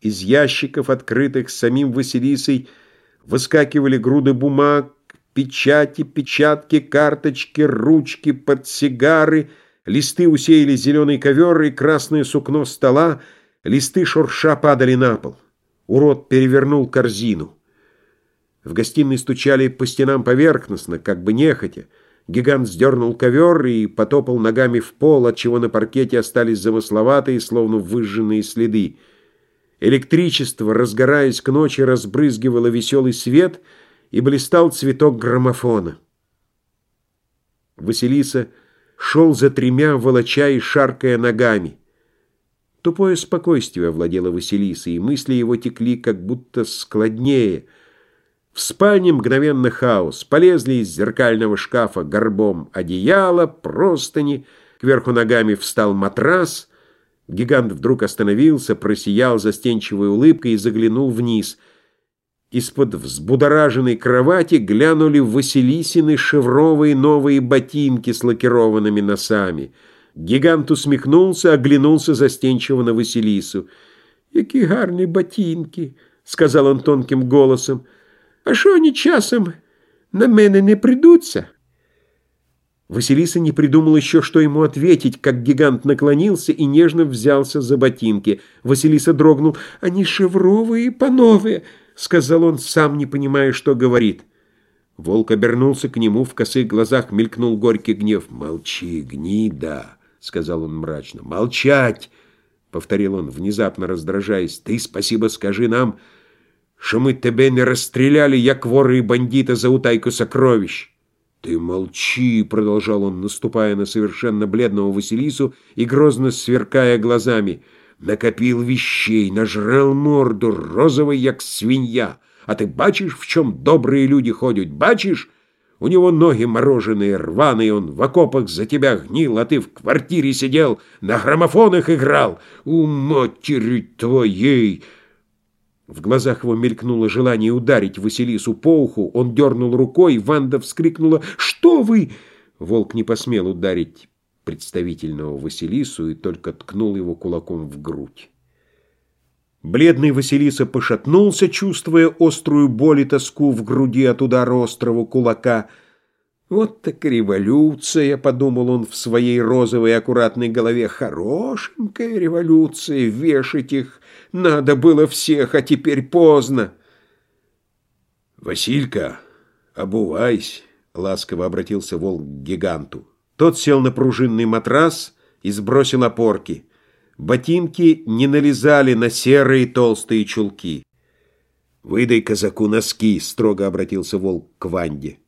Из ящиков, открытых самим Василисой, выскакивали груды бумаг, печати, печатки, карточки, ручки, подсигары, листы усеяли зеленый ковер и красное сукно стола, листы шурша падали на пол. Урод перевернул корзину. В гостиной стучали по стенам поверхностно, как бы нехотя. Гигант сдернул ковер и потопал ногами в пол, отчего на паркете остались замысловатые, словно выжженные следы. Электричество, разгораясь к ночи, разбрызгивало веселый свет, и блистал цветок граммофона. Василиса шел за тремя, волоча и шаркая ногами. Тупое спокойствие овладело Василисой, и мысли его текли как будто складнее. В спальне мгновенно хаос. Полезли из зеркального шкафа горбом одеяло, простыни, кверху ногами встал матрас — Гигант вдруг остановился, просиял застенчивой улыбкой и заглянул вниз. Из-под взбудораженной кровати глянули Василисины шевровые новые ботинки с лакированными носами. Гигант усмехнулся, оглянулся застенчиво на Василису. «Які гарні ботинки!» — сказал он тонким голосом. «А що они часом на мене не придутся?» Василиса не придумал еще, что ему ответить, как гигант наклонился и нежно взялся за ботинки. Василиса дрогнул. «Они шевровые, пановые!» — сказал он, сам не понимая, что говорит. Волк обернулся к нему, в косых глазах мелькнул горький гнев. «Молчи, гнида!» — сказал он мрачно. «Молчать!» — повторил он, внезапно раздражаясь. «Ты спасибо скажи нам, что мы тебя не расстреляли, як воры и бандиты за утайку сокровищ!» «Ты молчи!» — продолжал он, наступая на совершенно бледного Василису и грозно сверкая глазами. «Накопил вещей, нажрал морду, розовый, як свинья. А ты бачишь, в чем добрые люди ходят? Бачишь? У него ноги мороженые, рваные, он в окопах за тебя гнил, а ты в квартире сидел, на граммофонах играл. У матери твоей!» В глазах его мелькнуло желание ударить Василису по уху. Он дернул рукой, Ванда вскрикнула «Что вы?» Волк не посмел ударить представительного Василису и только ткнул его кулаком в грудь. Бледный Василиса пошатнулся, чувствуя острую боль и тоску в груди от удара острого кулака. «Вот так революция!» — подумал он в своей розовой аккуратной голове. «Хорошенькая революция! Вешать их надо было всех, а теперь поздно. «Василька, обувайся!» — ласково обратился волк к гиганту. Тот сел на пружинный матрас и сбросил опорки. Ботинки не налезали на серые толстые чулки. «Выдай казаку носки!» — строго обратился волк к Ванде.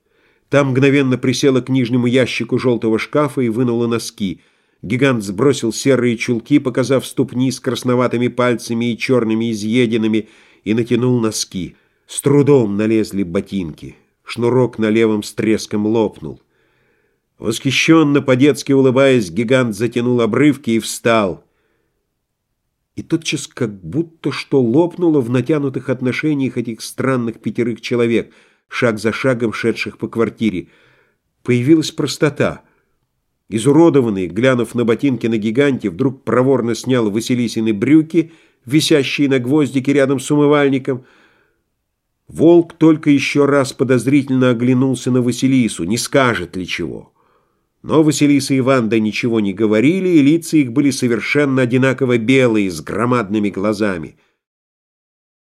Там мгновенно присела к нижнему ящику желтого шкафа и вынула носки — Гигант сбросил серые чулки, показав ступни с красноватыми пальцами и черными изъеденными, и натянул носки. С трудом налезли ботинки. Шнурок на левом с треском лопнул. Восхищенно, по-детски улыбаясь, гигант затянул обрывки и встал. И тотчас как будто что лопнуло в натянутых отношениях этих странных пятерых человек, шаг за шагом шедших по квартире. Появилась простота — Изуродованный, глянув на ботинки на гиганте, вдруг проворно снял Василисины брюки, висящие на гвоздике рядом с умывальником. Волк только еще раз подозрительно оглянулся на Василису, не скажет ли чего. Но Василиса и Ванда ничего не говорили, и лица их были совершенно одинаково белые, с громадными глазами —